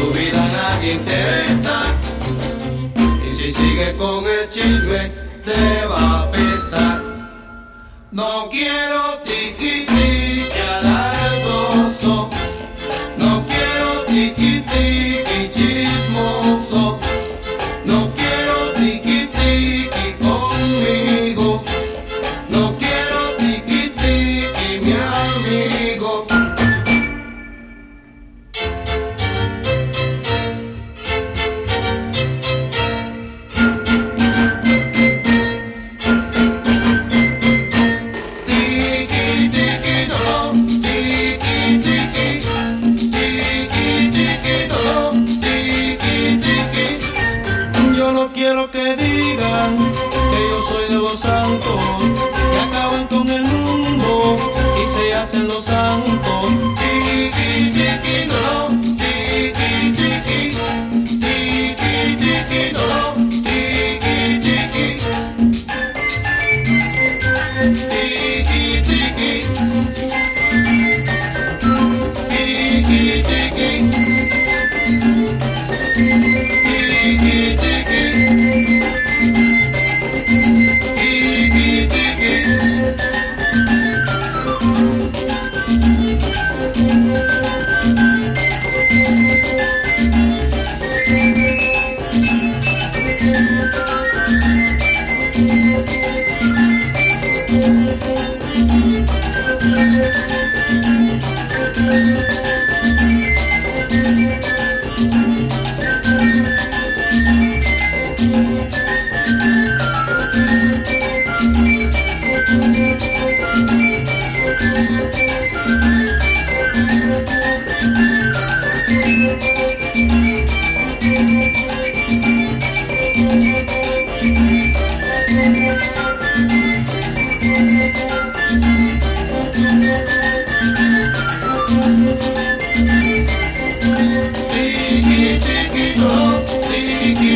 tu vida nadie interesa. Y si sigue con el chisme, te va a pesar. No quiero tiqui Yo no quiero que digan que yo soy de los santos, que acaban con el mundo Tiki tiki no, tiki